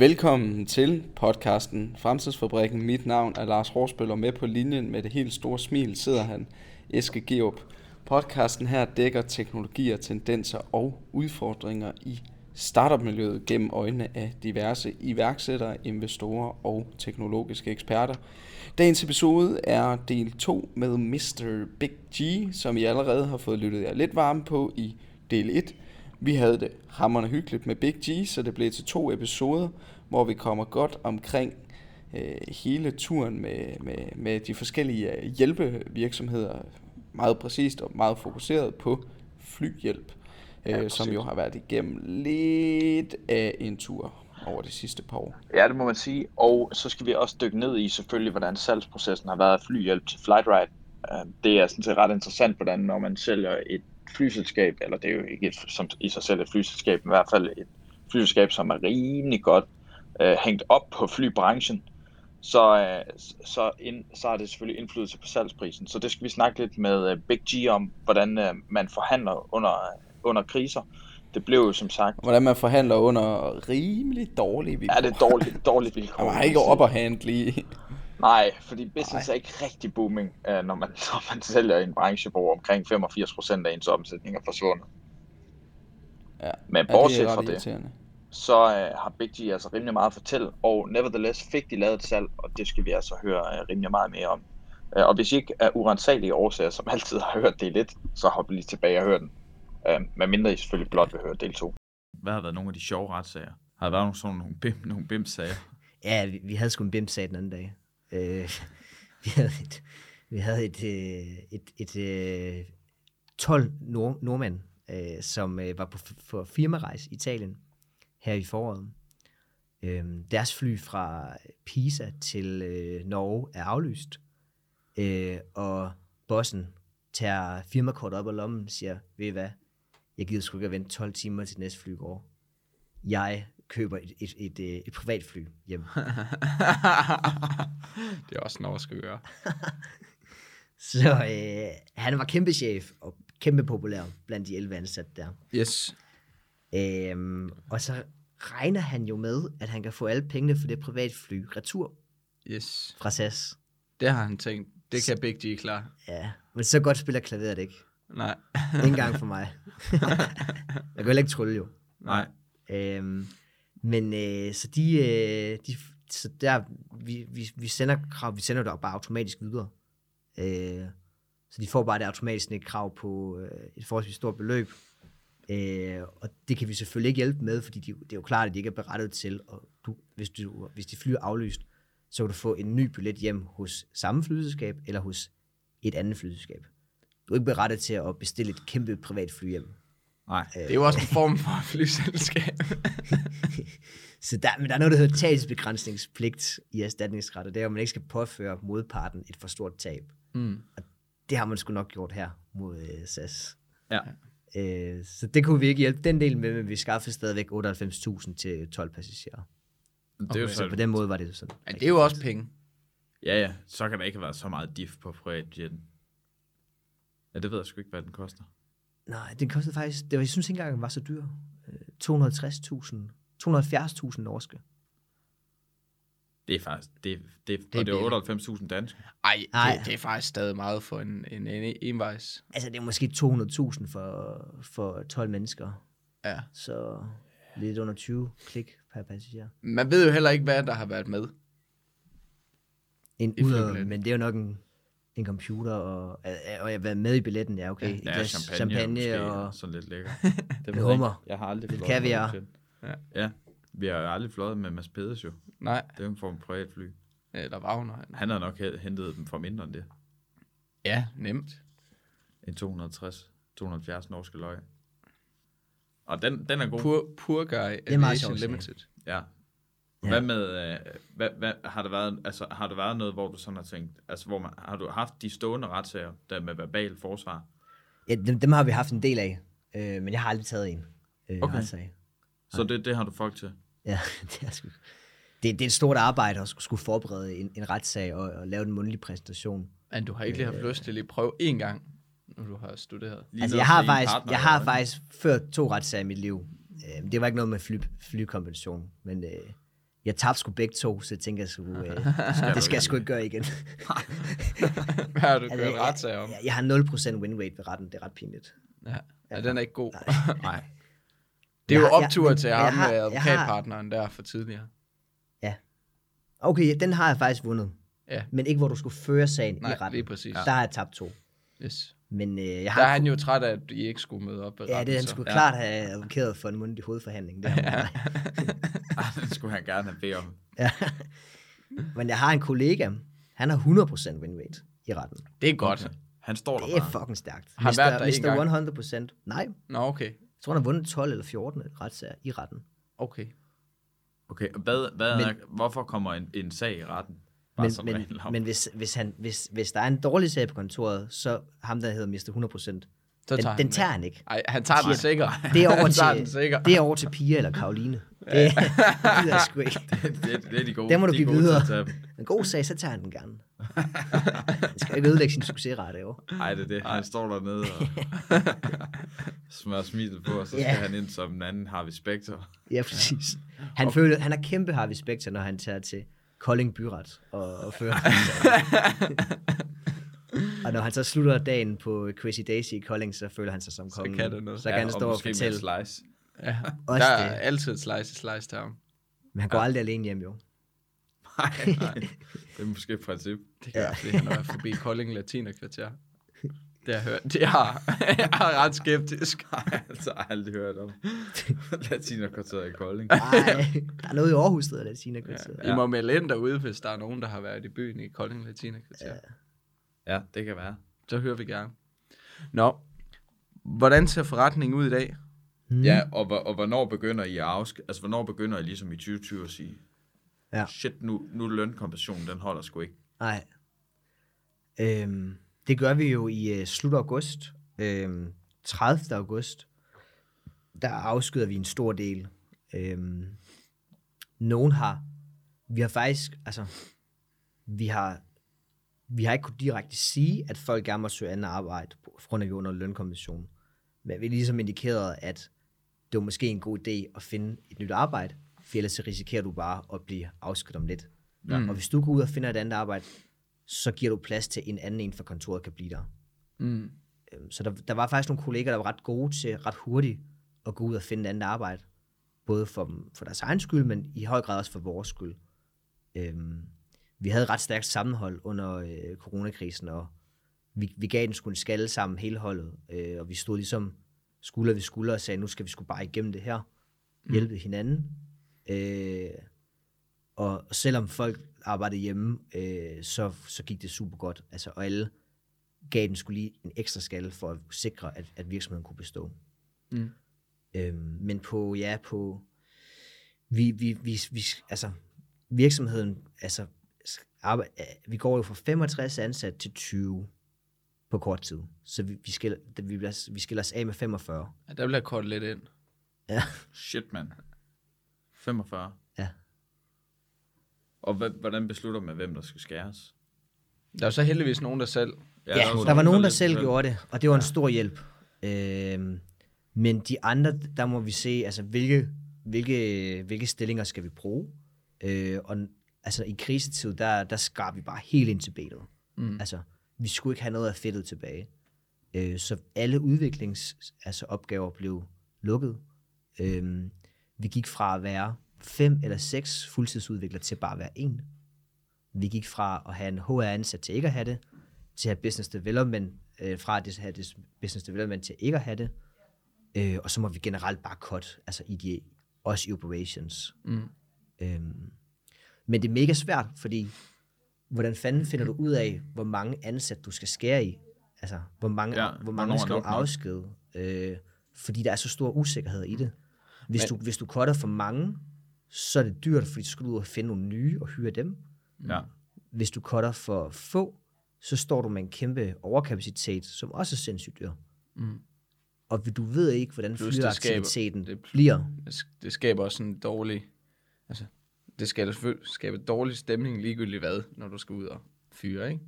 Velkommen til podcasten Fremtidsfabrikken. Mit navn er Lars Horsbøl, og med på linjen med det helt store smil sidder han, Eske Geop. Podcasten her dækker teknologier, tendenser og udfordringer i startup-miljøet gennem øjnene af diverse iværksættere, investorer og teknologiske eksperter. Dagens episode er del 2 med Mr. Big G, som I allerede har fået lyttet jer lidt varme på i del 1. Vi havde det hammerende hyggeligt med Big G, så det blev til to episoder, hvor vi kommer godt omkring øh, hele turen med, med, med de forskellige øh, hjælpevirksomheder, meget præcist og meget fokuseret på flyhjælp, øh, ja, som jo har været igennem lidt af en tur over de sidste par år. Ja, det må man sige. Og så skal vi også dykke ned i selvfølgelig, hvordan salgsprocessen har været af flyhjælp til Flightride. Øh, det er sådan set ret interessant, hvordan når man sælger et flyselskab, eller det er jo ikke et, som i sig selv et flyselskab, men i hvert fald et flyselskab, som er rimelig godt øh, hængt op på flybranchen, så, øh, så, ind, så har det selvfølgelig indflydelse på salgsprisen. Så det skal vi snakke lidt med øh, Big G om, hvordan øh, man forhandler under, under kriser. Det blev jo som sagt... Hvordan man forhandler under rimelig dårlige vilkår. Ja, det er dårligt, dårligt vilkår. Man har ikke op at handle lige. Nej, fordi business Nej. er ikke rigtig booming, øh, når man, når man sælger i en branche, hvor omkring 85% af ens omsætning er forsvundet. Ja, Men bortset ja, fra det, så uh, har Big G altså rimelig meget at fortælle, og nevertheless fik de lavet et salg, og det skal vi altså høre uh, rimelig meget mere om. Uh, og hvis I ikke er urensagelige årsager, som altid har hørt del 1, så hop lige tilbage og hør den. Uh, men mindre I selvfølgelig blot vil høre del 2. Hvad har været nogle af de sjove retssager? Har der været nogle, sådan nogle, bim, nogle BIM-sager? Ja, vi, vi havde sgu en BIM-sag den anden dag. Øh, vi havde et, vi havde et, øh, et, et, øh, et 12 nord, nordmænd, øh, som øh, var på for firmarejse i Italien her i foråret. Øh, deres fly fra Pisa til øh, Norge er aflyst, øh, og bossen tager firmakortet op af lommen og siger, ved I hvad, jeg gider sgu ikke at vente 12 timer til næste fly går. Jeg køber et, et, et, et, et privatfly hjem. det er også noget, skal gøre. så øh, han var kæmpe chef og kæmpe populær blandt de 11 ansatte der. Yes. Øhm, og så regner han jo med, at han kan få alle pengene for det privatfly retur. Yes. Fra SAS. Det har han tænkt. Det kan Big G klare. Ja, men så godt spiller klaveret ikke. Nej. Ingen gang for mig. jeg kan heller ikke trylle jo. Nej. Øhm, men øh, så de, øh, de så der, vi, vi, vi sender krav, vi sender det bare automatisk videre. Øh, så de får bare det automatisk et krav på øh, et forholdsvis stort beløb. Øh, og det kan vi selvfølgelig ikke hjælpe med, fordi de, det er jo klart, at de ikke er berettet til, og du, hvis, du, hvis de flyver aflyst, så kan du få en ny billet hjem hos samme flyselskab eller hos et andet flyselskab. Du er ikke berettet til at bestille et kæmpe privat fly hjem. Nej, øh, det er jo også en form for flyselskab. så der, men der er noget, der hedder tabsbegrænsningspligt i erstatningsret, og det er, at man ikke skal påføre modparten et for stort tab. Mm. Og det har man sgu nok gjort her mod øh, SAS. Ja. Øh, så det kunne vi ikke hjælpe den del med, men vi skaffede stadigvæk 98.000 til 12 passagerer. Det er jo så på den måde var det sådan. Ja, det er jo også penge. Ja, ja. Så kan der ikke have været så meget diff på privatjetten. Ja, det ved jeg sgu ikke, hvad den koster. Nej, den kostede faktisk, det var, jeg synes ikke engang, den var så dyr. 260.000, 270.000 norske. Det er faktisk, det, det, det, og det er 98.000 danske. Ej, Ej. Det, det, er faktisk stadig meget for en, en, en envejs. Altså, det er måske 200.000 for, for 12 mennesker. Ja. Så lidt under 20 klik per passager. Man ved jo heller ikke, hvad der har været med. En ud, men det er jo nok en, en computer, og, og jeg har været med i billetten, ja, okay. Ja, der er champagne, champagne måske, og sådan lidt lækker. det med hummer. Jeg har aldrig lidt kaviar. Ja. ja, vi har aldrig fløjet med Mads Pedes jo. Nej. Det er jo en form privatfly. Eller Wagner. Han har nok hentet dem for mindre end det. Ja, nemt. En 260, 270 norske løg. Og den, den er god. Pur, pur Guy Aviation Limited. Ja, Ja. Hvad med, øh, hvad, hvad, har, det været, altså, har det været noget, hvor du sådan har tænkt, altså, hvor man, har du haft de stående retssager, der med verbal forsvar? Ja, dem, dem har vi haft en del af, øh, men jeg har aldrig taget en øh, okay. retssag. Så det, det har du folk til? Ja, det er sgu, det, det er et stort arbejde at skulle forberede en, en retssag og, og lave en mundtlig præstation. Men du har ikke lige haft øh, lyst til at lige prøve én gang, når du har studeret? Lige altså, jeg har, faktisk, jeg har faktisk ført to retssager i mit liv. Øh, det var ikke noget med fly, flykompensation, men... Øh, jeg tabte sgu begge to, så jeg tænker, jeg skulle, øh, det skal jeg sgu ikke gøre igen. Hvad har du Altså, kørt jeg- retsager om? Jeg, jeg har 0% win rate ved retten, det er ret pinligt. Ja. ja, den er ikke god. Nej. Det er jo Jeg har- jeg- optur men til jeg ham har- med jeg har- advokatpartneren der for tidligere. Okay, den har jeg faktisk vundet. Ja. Men ikke hvor du skulle føre sagen i Nej, retten. lige præcis. Der har jeg tabt to. Yes. Men øh, jeg Der har... er han jo træt af, at I ikke skulle møde op ja, det han skulle ja. klart have advokeret for en mundtlig hovedforhandling. Der. Ja. Ej, den skulle han gerne have bedt om. ja. Men jeg har en kollega, han har 100% win rate i retten. Det er godt. Han står der Det er bare. fucking stærkt. Har han været der gang? 100%. Nej, jeg Nå, okay. tror, han har vundet 12 eller 14 retssager i retten. Okay. Okay, og hvad, hvad Men- er, hvorfor kommer en, en sag i retten? Men, men, men hvis, hvis, han, hvis, hvis der er en dårlig sag på kontoret, så ham, der hedder Mr. 100%, Så den, tager den han tager han ikke. Ej, han tager den sikkert. Det er over han tager den til, sikkert. det er over til Pia eller Karoline. Det, det gider jeg sgu ikke. det, det er de gode. Der må du de til videre. En god sag, så tager han den gerne. Han skal ikke ødelægge sin succesrate, jo. Ej, det er det. Han står dernede og smører smilet på, og så skal Ja. han ind som en anden Harvey Specter. Ja, præcis. Han, føler, han er kæmpe Harvey Specter, når han tager til Kolding Byret og, og fører Og når han så slutter dagen på Crazy Daisy i Kolding, så føler han sig som kongen. kan det noget. Så kan han og stå og med fortælle. slice. Ja. Også Der er det. altid et slice i slice ham. Men han går aldrig alene hjem, jo. Nej, nej. Det er måske et princip. Det kan ja. fordi han været forbi Kolding Latinerkvarter. Det har jeg hørt. Det har jeg er ret skeptisk. Nej, altså, jeg har aldrig hørt om. Latinerkvarteret i Kolding. Nej, der er noget i Aarhus, der hedder Tina Ja. I må melde ind derude, hvis der er nogen, der har været i byen i Kolding Latinerkvarter. Ja. Ja, det kan være. Så hører vi gerne. Nå, hvordan ser forretningen ud i dag? Hmm. Ja, og, hvor- og hvornår begynder I at afsk... Altså, hvornår begynder I ligesom i 2020 at sige, Ja. shit, nu, nu lønkompensationen, den holder sgu ikke. Nej. Øhm, det gør vi jo i uh, slut august. Øhm, 30. august. Der afskyder vi en stor del. Øhm, nogen har... Vi har faktisk... Altså, vi har, vi har ikke kunnet direkte sige, at folk gerne må søge andet arbejde på grund af, vi er under lønkommission. Men vi har ligesom indikeret, at det var måske en god idé at finde et nyt arbejde, for ellers så risikerer du bare at blive afskedet om lidt. Ja. Og hvis du går ud og finder et andet arbejde, så giver du plads til en anden en fra kontoret kan blive der. Mm. Øhm, Så der, der var faktisk nogle kolleger, der var ret gode til ret hurtigt at gå ud og finde et andet arbejde. Både for, for deres egen skyld, men i høj grad også for vores skyld. Øhm, vi havde et ret stærkt sammenhold under øh, coronakrisen, og vi, vi gav den sgu en skalle sammen hele holdet, øh, og vi stod ligesom skulder ved skulder og sagde, nu skal vi sgu bare igennem det her, hjælpe hinanden. Øh, og selvom folk arbejdede hjemme, øh, så, så gik det super godt. Altså, og alle gav den skulle lige en ekstra skalle for at sikre, at, at virksomheden kunne bestå. Mm. Øhm, men på, ja, på, vi, vi, vi, vi, altså, virksomheden, altså, arbejde, vi går jo fra 65 ansat til 20 på kort tid. Så vi, vi, skiller, vi, bliver- vi skiller os af med 45. Ja, der jeg korte lidt ind. Ja. Shit, mand. 45. Ja. Og hvad, hvordan beslutter man, hvem der skal skæres? Der er jo så heldigvis nogen, der selv... Ja, ja jo der var nogen, der lidt selv gjorde det, og det var en stor hjælp. Øhm, men de andre, der må vi se, altså hvilke, hvilke, hvilke stillinger skal vi bruge. Øh, og altså i krisetid, der, der skar vi bare helt ind til benet. Mm. Altså, vi skulle ikke have noget af fedtet tilbage. Øh, så alle udviklings altså opgaver blev lukket. Øh, vi gik fra at være fem eller seks fuldtidsudviklere til bare at være en. Vi gik fra at have en HR-ansat til ikke at have det, til at have business development, øh, fra at have det business development til ikke at have det. Øh, og så må vi generelt bare cut, altså i de, også i operations. Mm. Øhm, men det er mega svært, fordi hvordan fanden finder du ud af, hvor mange ansat du skal skære i? Altså, hvor mange, Ja, hvor mange skal du afskede? Øh, fordi der er så stor usikkerhed i det. Hvis, du, hvis du cutter for mange, så er det dyrt, fordi så skal du ud og finde nogle nye og hyre dem. Ja. Hvis du cutter for få, så står du med en kæmpe overkapacitet, som også er sindssygt dyr. Mm. Og du ved ikke, hvordan Plus, det skaber- flyaktiviteten det- bliver. Det, sk- det skaber også en dårlig... Altså, det skal selvfølgelig skabe dårlig stemning ligegyldigt hvad, når du skal ud og fyre, ikke?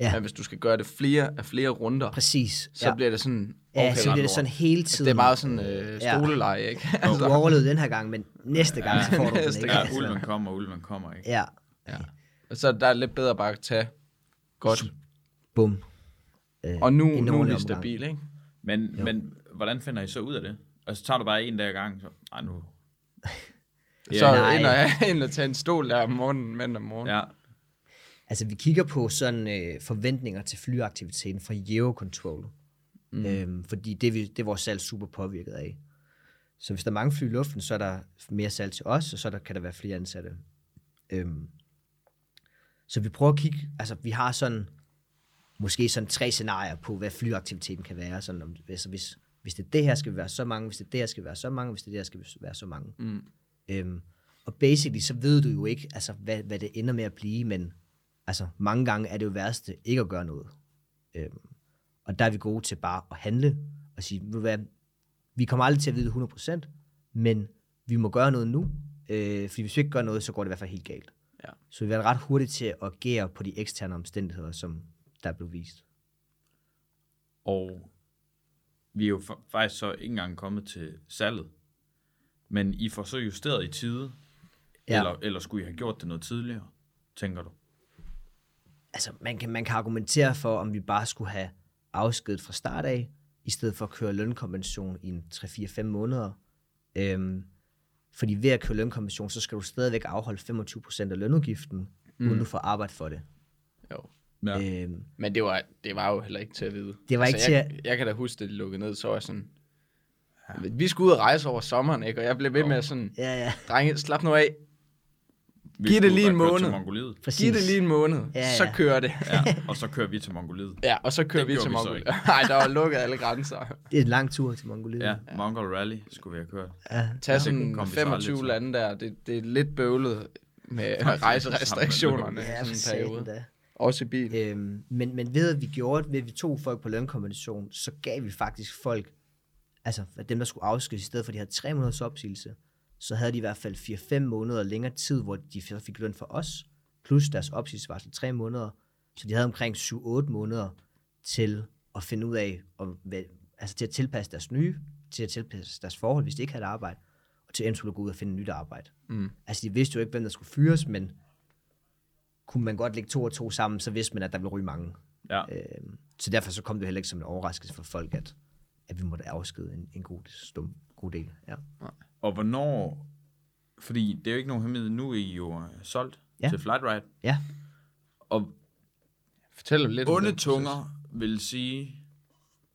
Ja. Men hvis du skal gøre det flere af flere runder, Præcis. så bliver det sådan... ja, så bliver det lort. sådan hele tiden. Det er meget sådan øh, Ja. stoleleje, ikke? Du overlevede den her gang, men næste gang, så får du den næste ikke. Ja, Altså, ulven kommer, ulven kommer, ikke? Ja, Og så der er lidt bedre bare at tage godt. bum. Øh, Og nu, nu er omgang. stabile, ikke? Men, men hvordan finder I så ud af det? Altså, tager du bare en dag ad gangen, så... Ej, nu... Ja, så nej. ind og, ind og tage en stol der om morgenen, mandag morgen. Ja, Altså, vi kigger på sådan øh, forventninger til flyaktiviteten fra Eurocontrol. Mm. Øhm, fordi det, er vi, det er vores salg super påvirket af. Så hvis der er mange fly i luften, så er der mere salg til os, og så der, kan der være flere ansatte. Øhm, så vi prøver at kigge, altså vi har sådan, måske sådan tre scenarier på, hvad flyaktiviteten kan være. Sådan om, altså hvis, hvis det det her, skal være så mange, hvis det det her, skal være så mange, hvis det det her, skal være så mange. Mm. Øhm, og basically, så ved du jo ikke, altså, hvad, hvad det ender med at blive, men altså, mange gange er det jo værste ikke at gøre noget. Øhm, og der er vi gode til bare at handle og sige, ved hvad, vi kommer aldrig til at vide det 100%, men vi må gøre noget nu, øh, fordi hvis vi ikke gør noget, så går det i hvert fald helt galt. Ja. Så vi er ret hurtigt til at agere på de eksterne omstændigheder, som der er blevet vist. og vi er jo fa- faktisk så ikke engang kommet til salget. Men I får så justeret i tide, ja. eller, eller skulle I have gjort det noget tidligere, tænker du? Altså, man kan, man kan argumentere for, om vi bare skulle have afskedet fra start af, i stedet for at køre lønkompensation i en 3-4-5 måneder. Øhm, fordi ved at køre lønkompensation, så skal du stadigvæk afholde 25% af lønudgiften, mm. uden du får arbejde for det. Jo. Ja. Øhm, Men det var, det var jo heller ikke til at vide. Det var ikke til jeg, jeg kan da huske, at det lukkede ned, så var jeg sådan... Ja. Vi skulle ud og rejse over sommeren, ikke? Og jeg blev ved med at sådan... ja, ja, Drenge, slap nu af. Vi Giv det lige en måned. Præcis. Giv det lige en måned, Ja, så ja. kører det. Ja, og så kører vi til Mongoliet. Ja, og så kører Det vi til så Mongoliet. Nej, der var lukket alle grænser. Det er en lang tur til Mongoliet. Ja, Mongol Rally skulle vi have kørt. ja. Tag sådan kom vi så aldrig 25 til. lande der, det, det er lidt bøvlet med rejserestriktionerne Ja, i for sådan en periode. da. Også i bil. Øhm, men, men ved at vi gjorde det, ved at vi tog folk på lønkompensation, så gav vi faktisk folk, altså dem, der skulle afskedes, i stedet for de havde tre måneders opsigelse, så havde de i hvert fald 4-5 måneder længere tid, hvor de fik løn for os, plus deres opsigelsesvarsel tre måneder. Så de havde omkring 7-8 måneder til at finde ud af, om, altså til at tilpasse deres nye, til at tilpasse deres forhold, hvis de ikke havde et arbejde, og til eventuelt at gå ud og finde nyt arbejde. Mm. Altså de vidste jo ikke, hvem der skulle fyres, men kunne man godt lægge to og to sammen, så vidste man, at der ville ryge mange. Ja. Øh, så derfor så kom det heller ikke som en overraskelse for folk, at, at vi måtte afskede en, en god, stum, god del. Ja. Og hvornår... Fordi det er jo ikke nogen hemmelighed, nu er I jo uh, solgt Ja. til Flightride. ja, Og Fortæl lidt om onde tunger vil sige,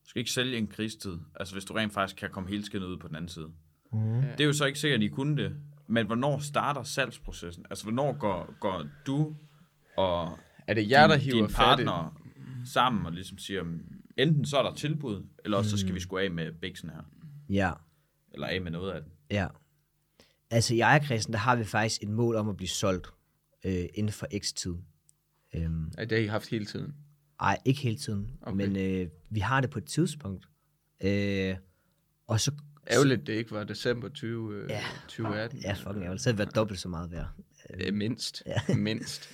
du skal ikke sælge en krigstid. Altså hvis du rent faktisk kan komme helt skinnet ud på den anden side. mm. Det er jo så ikke sikkert, at I kunne det. Men hvornår starter salgsprocessen? Altså hvornår går, går du og. Er det jer, der din, hiver din fat i? partner sammen og ligesom siger, enten så er der tilbud, eller også så skal vi sgu af med bæksen her. ja, Eller af med noget af den. Ja. Altså i ejerkredsen, der har vi faktisk et mål om at blive solgt øh, inden for x tid. Øhm, Ja, det har I haft hele tiden. ej, ikke hele tiden, Okay. men øh, vi har det på et tidspunkt. Øh, og så... Ærgerligt, det ikke var december 20, øh, Ja. 2018. Ja, fucking ærgerligt. Så havde det været dobbelt så meget værd. Øh, mindst. Mindst.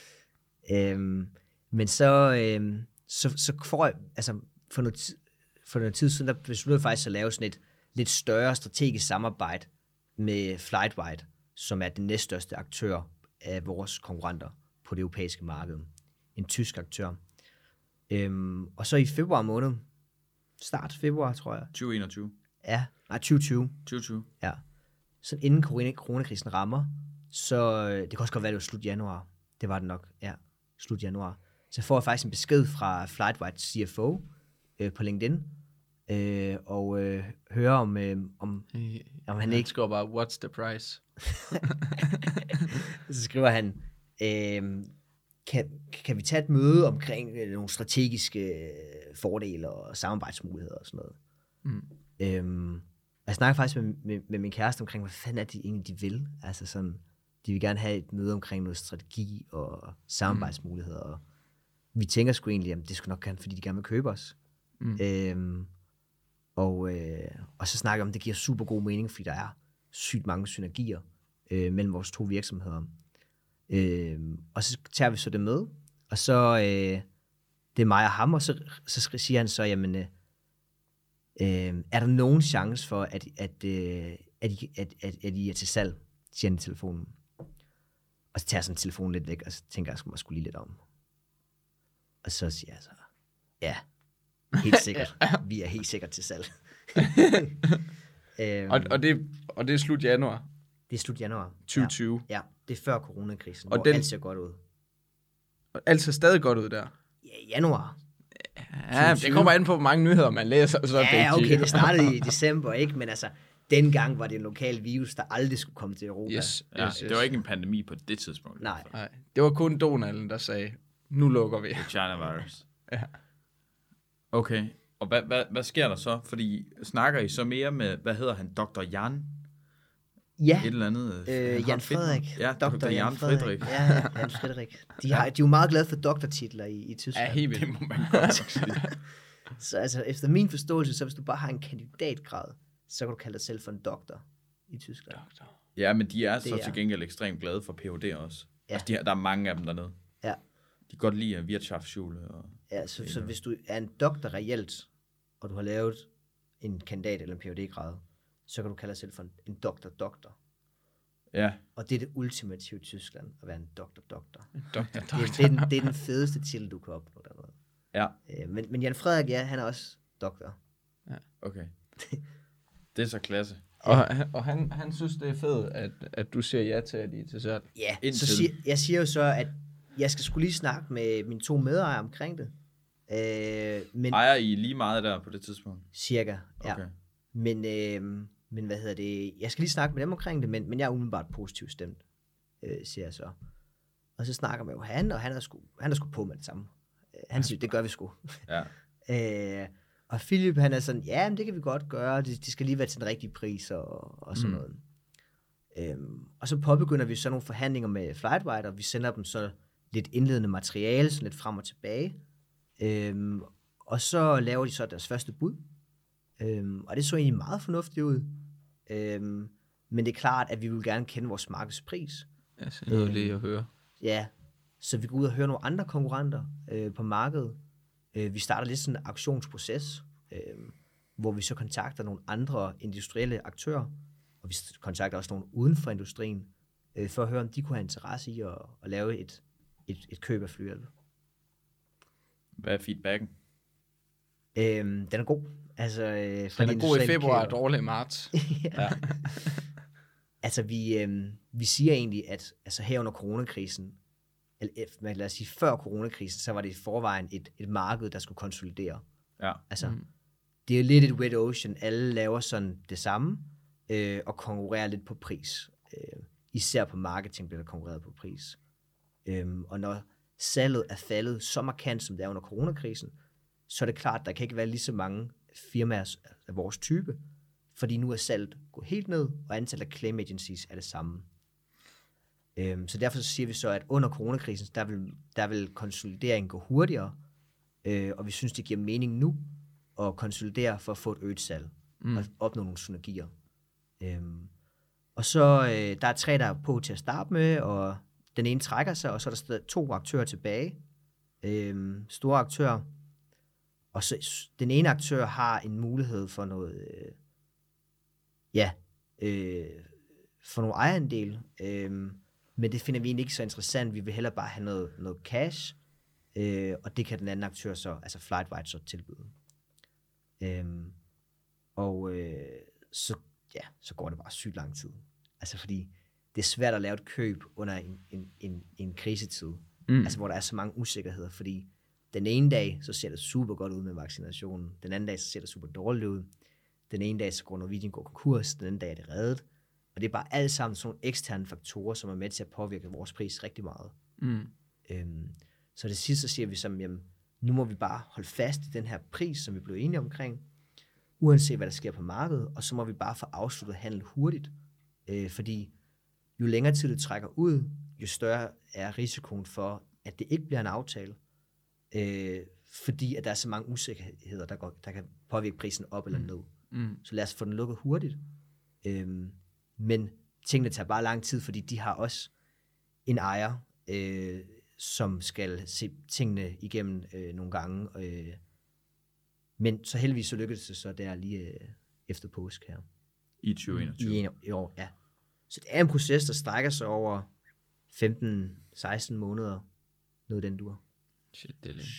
Øhm, men så, øhm, så, så får jeg, altså for noget, for noget tid siden, der besluttede jeg faktisk at lave sådan et lidt større strategisk samarbejde med Flightwide, som er den næststørste aktør af vores konkurrenter på det europæiske marked. En tysk aktør. Øhm, og så i februar måned, start februar, tror jeg. 2021, Ja, nej, 2020. 2020. Ja. Så inden corona- coronakrisen rammer, så øh, det kan også godt være, det var slut januar. Det var det nok, ja. Slut januar. Så får jeg faktisk en besked fra Flightwide CFO øh, på LinkedIn, øh, og øh, hører om, øh, om, om han ikke... skriver bare, what's the price? Så skriver han, øh, kan, kan vi tage et møde omkring øh, nogle strategiske øh, fordele og samarbejdsmuligheder og sådan noget. Mm. Øhm, jeg snakker faktisk med, med, med min kæreste omkring, hvad fanden er det egentlig, de vil? Altså sådan, de vil gerne have et møde omkring noget strategi og samarbejdsmuligheder. Og vi tænker sgu egentlig, at det skulle nok gerne, fordi de gerne vil købe os. Mm. Øhm, og, øh, og så snakker om, at det giver super god mening, fordi der er sygt mange synergier øh, mellem vores to virksomheder. Øh, og så tager vi så det med, og så øh, det er mig og ham, og så, så siger han så, jamen, øh, øh, er der nogen chance for, at, at, øh, at, I, at, at, at I er til salg, siger han i telefonen. Og så tager jeg sådan telefonen lidt væk, og så tænker jeg, jeg skulle lige lidt om. Og så siger jeg så, ja, helt sikkert. Vi er helt sikkert til salg. øhm, Og, og, det, og det er slut januar det er slut januar. 2020. Ja, ja det er før coronakrisen, Og hvor den- alt ser godt ud. Og alt ser stadig godt ud der. Ja, januar. Ja, det kommer an på, hvor mange nyheder man læser. Så Ja, okay, det startede i december, ikke? Men altså, dengang var det en lokal virus, der aldrig skulle komme til Europa. Yes, Ja, yes, yes. det var ikke en pandemi på det tidspunkt. Nej. Nej, det var kun Donald, der sagde, nu lukker vi. China virus. Ja. Okay, og hvad, hvad, hvad sker der så? Fordi snakker I så mere med, hvad hedder han, Dr. Jan? Ja, Et eller andet? øh, et Jan. Frederik. Ja, Dr. Jan Frederik. Ja, ja, Jan Frederik. De, har, de er jo meget glade for doktortitler i, i Ja, Tyskland. helt Det vildt. må man godt. Så altså, efter min forståelse, så hvis du bare har en kandidatgrad, så kan du kalde dig selv for en doktor i Tyskland. Ja, men de er så Det er- til gengæld ekstremt glade for Ph.D. også. Ja. Altså, de har, der er mange af dem dernede. Ja. De kan godt lide Wirtschaftsschule. Og... Ja, så, så hvis du er en doktor reelt, og du har lavet en kandidat eller en Ph.D.-grad, så kan du kalde dig selv for en, en doktor-doktor. Ja, Og det er det ultimative i Tyskland, at være en doktor-doktor. Doktor, Det, er- det, er den, det er den fedeste titel, du kan opnå dernede. ja, Øh, men, men Jan Frederik, ja, han er også doktor. okay. Det er så klasse. Og, og han, han synes, det er fedt, at, at du siger ja til, at I til salg. Ja, Indtil- så siger, jeg siger jo så, at jeg skal skulle lige snakke med mine to medejere omkring det. Øh, men Ejer I lige meget der på det tidspunkt? cirka, ja. Okay. Men, øh, men hvad hedder det? Jeg skal lige snakke med dem omkring det, men, men jeg er umiddelbart positivt stemt, øh, siger jeg så. Og så snakker man jo han, og han er sgu, han er sgu på med det samme. Øh, han siger, det gør vi sgu. Ja. Øh, og Philip, han er sådan, ja, men det kan vi godt gøre. De, de skal lige være til den rigtige pris og, og sådan mm. noget. Øhm, og så påbegynder vi så nogle forhandlinger med Flightwriter. Vi sender dem så lidt indledende materiale, sådan lidt frem og tilbage. Øhm, og så laver de så deres første bud. Øhm, og det så egentlig meget fornuftigt ud. Øhm, men det er klart, at vi vil gerne kende vores markedspris. Jeg synes, det er lige at høre. Ja, så vi går ud og hører nogle andre konkurrenter øh, på markedet. Øh, vi starter lidt sådan en auktionsproces, øh, hvor vi så kontakter nogle andre industrielle aktører, og vi kontakter også nogle uden for industrien, øh, for at høre, om de kunne have interesse i at, at lave et, et, et køb af flyhjælp. Hvad er feedbacken? Øh, den er god. Altså, øh, Den de er god i februar og dårlig i marts. Ja. Altså, vi, øh, vi siger egentlig, at altså, her under coronakrisen, eller eh, lad os sige før coronakrisen, så var det i forvejen et, et marked, der skulle konsolidere. ja. Altså, mm. det er lidt et wet ocean. Alle laver sådan det samme, øh, og konkurrerer lidt på pris. Øh, især på marketing bliver der konkurreret på pris. Øhm, og når salget er faldet så markant, som det er under coronakrisen, så er det klart, at der kan ikke være lige så mange firmaer af vores type, fordi nu er salget gået helt ned, og antallet af claim agencies er det samme. Øhm, så derfor så siger vi så, at under coronakrisen, der vil, der vil konsolideringen gå hurtigere, øh, og vi synes, det giver mening nu at konsolidere for at få et øget salg mm. og opnå nogle synergier. Øhm, og så øh, der er tre, der er på til at starte med, og den ene trækker sig, og så er der stadig to aktører tilbage. Øhm, store aktører. Og så den ene aktør har en mulighed for noget, øh, ja, øh, for nogle ejerandel. Øhm, men det finder vi egentlig ikke så interessant. Vi vil hellere bare have noget, noget cash, øh, og det kan den anden aktør så, altså Flightwide, så tilbyde. Øhm, og øh, så, ja, så går det bare sygt lang tid. Altså fordi det er svært at lave et køb under en, en, en, en krisetid. Mm. Altså hvor der er så mange usikkerheder, fordi den ene dag, så ser det super godt ud med vaccinationen. Den anden dag, så ser det super dårligt ud. Den ene dag, så går Norwegian går konkurs. Den anden dag er det reddet. Og det er bare alt sammen sådan nogle eksterne faktorer, som er med til at påvirke vores pris rigtig meget. Mm. Øhm, så det sidste, så siger vi som, jamen, nu må vi bare holde fast i den her pris, som vi blev enige omkring, uanset hvad der sker på markedet, og så må vi bare få afsluttet handel hurtigt. Øh, fordi jo længere tid det trækker ud, jo større er risikoen for, at det ikke bliver en aftale. Øh, fordi at der er så mange usikkerheder, der, går, der kan påvirke prisen op eller ned. Mm. Så lad os få den lukket hurtigt. Øhm, men tingene tager bare lang tid, fordi de har også en ejer, øh, som skal se tingene igennem øh, nogle gange. Øh, men så heldigvis så lykkedes det så der lige øh, efter påske her. I 2021. I, en, I år, ja. Så det er en proces, der strækker sig over 15-16 måneder. Noget den dur. Shit, det er længe.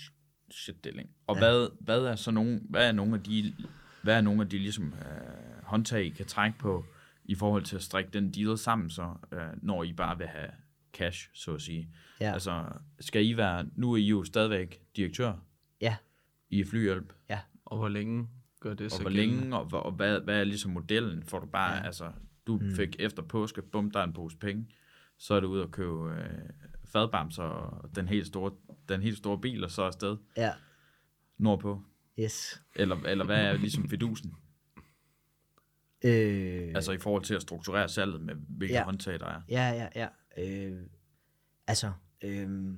Shit, det er længe. Og ja. hvad, hvad er så nogle, hvad er nogle af de, hvad er nogle af de ligesom, øh, håndtag, I kan trække på, i forhold til at strikke den deal sammen, så, øh, når I bare vil have cash, så at sige. Ja. Altså, skal I være, nu er I jo stadigvæk direktør Ja, i flyhjælp, Og hvor længe gør det og så hvor længe, og, hvor- og hvad, hvad er ligesom modellen? Får du bare, ja. altså, du mm. fik efter påske, bum, der er en pose penge, så er du ude og købe øh, fadbamser og den helt store, den helt store bil, og så afsted ja, nordpå. yes. Eller, eller hvad er ligesom fidusen? Øh, Altså i forhold til at strukturere salget med, hvilke ja. Håndtag der er. Ja, ja, ja. Øh, altså, øh,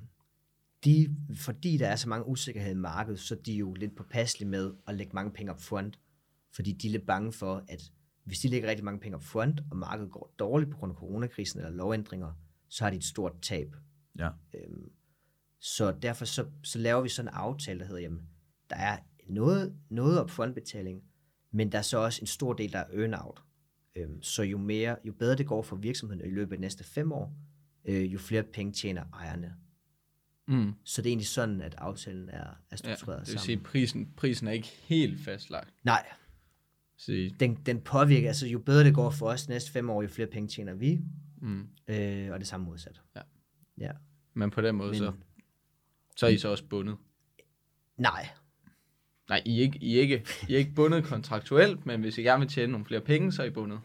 de, fordi der er så mange usikkerhed i markedet, så er de jo lidt påpasselige med at lægge mange penge op front. Fordi de er lidt bange for, at hvis de lægger rigtig mange penge op front, og markedet går dårligt på grund af coronakrisen eller lovændringer, så har de et stort tab. Ja. Øhm, så derfor så, så laver vi sådan en aftale, der hedder, jamen, der er noget, noget upfront-betaling, men der er så også en stor del, der er earn-out. Øhm, så jo, mere, jo bedre det går for virksomheden i løbet af de næste fem år, øh, jo flere penge tjener ejerne. Mm. Så det er egentlig sådan, at aftalen er, er Ja, struktureret det vil sammen. sige, prisen, prisen er ikke helt fastlagt. Nej, Så, den, den påvirker, altså jo bedre det går for os næste fem år, jo flere penge tjener vi, mm. øh, og det samme modsat. Ja. ja. Men på den måde, Men- så, så er I så også bundet. Nej, Nej, I er, ikke, I, er ikke, I er ikke bundet kontraktuelt, men hvis I gerne vil tjene nogle flere penge, så er I bundet.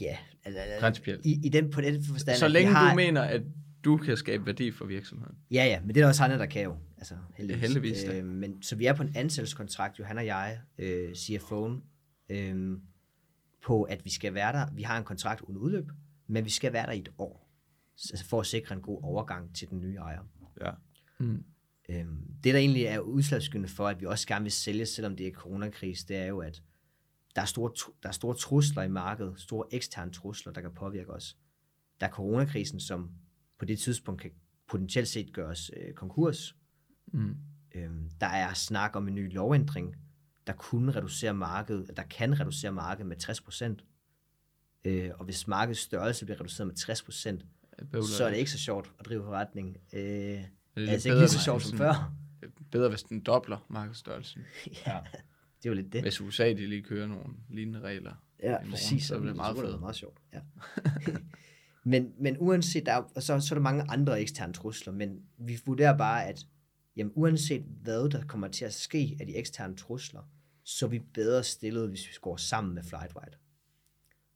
ja. Altså, Principielt. i, i den, på den forstand, Så længe har, du mener, at du kan skabe værdi for virksomheden. Ja, ja, men det er der også andre, der kan jo. Altså, heldigvis. Ja, heldigvis. Øh, men, så vi er på en ansættelseskontrakt, jo han og jeg, øh, CFO'en, øh, på at vi skal være der. Vi har en kontrakt uden udløb, men vi skal være der i et år, så- for at sikre en god overgang til den nye ejer. Ja. Mm. Øhm, det, der egentlig er udslagsgivende for, at vi også gerne vil sælge, selvom det er coronakris, det er jo, at der er, store, der er store trusler i markedet, store eksterne trusler, der kan påvirke os. Der er coronakrisen, som på det tidspunkt kan potentielt set gøre os øh, konkurs. Mm. Øhm, der er snak om en ny lovændring, der kunne reducere markedet, der kan reducere markedet med 60 procent. Øh, og hvis markedets størrelse bliver reduceret med 60 procent, så er det ikke så sjovt at drive forretning. Øh, det er altså ikke lige så sjovt som før. bedre, hvis den dobler markedsstørrelsen. ja, det er jo lidt det. Hvis USA de lige kører nogle lignende regler. Ja, morgen, præcis. Så bliver det meget meget sjovt. Ja. men, men uanset, der er, og så, så er der mange andre eksterne trusler, men vi vurderer bare, at jamen, uanset hvad der kommer til at ske af de eksterne trusler, så er vi bedre stillet, hvis vi går sammen med Flightwide.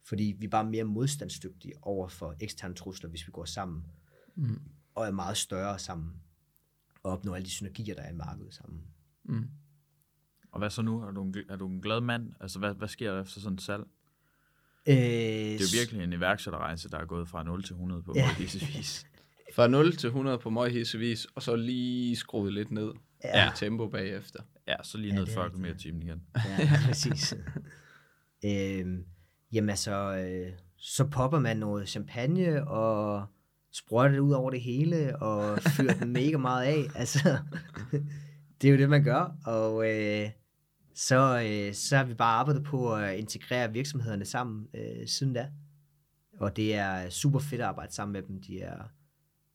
Fordi vi er bare mere modstandsdygtige over for eksterne trusler, hvis vi går sammen. Mm. Og er meget større sammen. Og opnår alle de synergier, der er i markedet sammen. Mm. Og hvad så nu? Er du en, er du en glad mand? Altså, hvad, hvad sker der efter sådan et salg? Øh, Det er jo virkelig en iværksætterrejse, der er gået fra 0 til 100 på Ja. vis. Fra 0 til 100 på møghissevis, og så lige skruet lidt ned Ja. i tempo bagefter. Ja, så lige Ja, ned det er 40 rigtigt, km i timen igen. Ja, præcis. øhm, jamen altså, øh, så popper man noget champagne og sprøjter det ud over det hele og fyrer den mega meget af. Altså, det er jo det, man gør. Og øh, så, øh, så har vi bare arbejdet på at integrere virksomhederne sammen øh, siden da. Og det er super fedt at arbejde sammen med dem. De er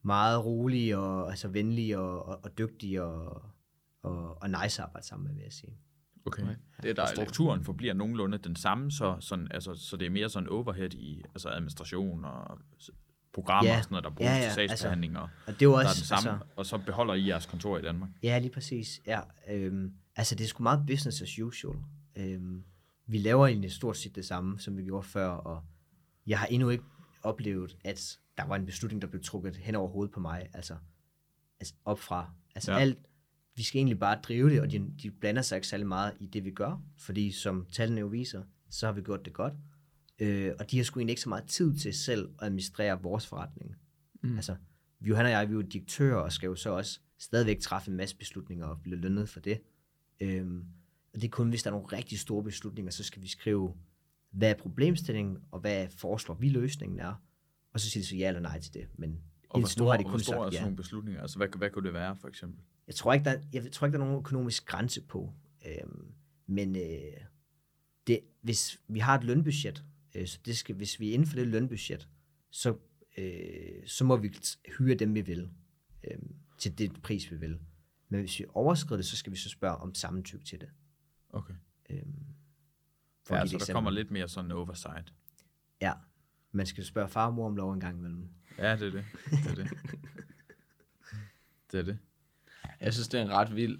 meget rolige og altså venlige og, og, og dygtige og, og, og nice at arbejde sammen med, vil jeg sige. Okay. Okay. Det er Og dejligt. strukturen forbliver nogenlunde den samme, så, sådan, altså, så det er mere sådan overhead i altså administration og programmer Ja. og sådan noget, der bruges Ja, ja, ja, ja, til sagsbehandling, og Og det er jo der er også, den samme, altså, og så beholder I jeres kontor i Danmark. Ja, lige præcis. Ja, øhm, altså det er sgu meget business as usual. Øhm, vi laver egentlig stort set det samme, som vi gjorde før, og jeg har endnu ikke oplevet, at der var en beslutning, der blev trukket hen over hovedet på mig, altså, altså op fra. Altså Ja. alt, vi skal egentlig bare drive det, og de, de blander sig ikke særlig meget i det, vi gør, fordi som tallene jo viser, så har vi gjort det godt. Øh, og de har sgu egentlig ikke så meget tid til selv at administrere vores forretning. Mm. Altså, Johan og jeg, vi er jo direktører, og skal jo så også stadigvæk træffe en masse beslutninger og blive lønnet for det. Øhm, og det er kun, hvis der er nogle rigtig store beslutninger, så skal vi skrive, hvad er problemstillingen, og hvad foreslår vi løsningen er, og så siger de så ja eller nej til det. Men Og hvor nu har store, de kun store er sagt sådan ja. nogle beslutninger? Altså, hvad, hvad kunne det være, for eksempel? Jeg tror ikke, der, jeg tror ikke, der er nogen økonomisk grænse på. Øhm, men øh, det, hvis vi har et lønbudget, øh, så det skal, hvis vi er inden for det lønbudget, så, øh, så må vi hyre dem, vi vil, øh, til det pris, vi vil. Men hvis vi overskrider det, så skal vi så spørge om samtykke til det. Okay. Øhm, for Ja, så der eksempel. kommer lidt mere sådan oversight. Ja, man skal spørge far og mor om lov en gang imellem. Ja, det er det. Det er det. det er det. Jeg synes, det er en ret vild.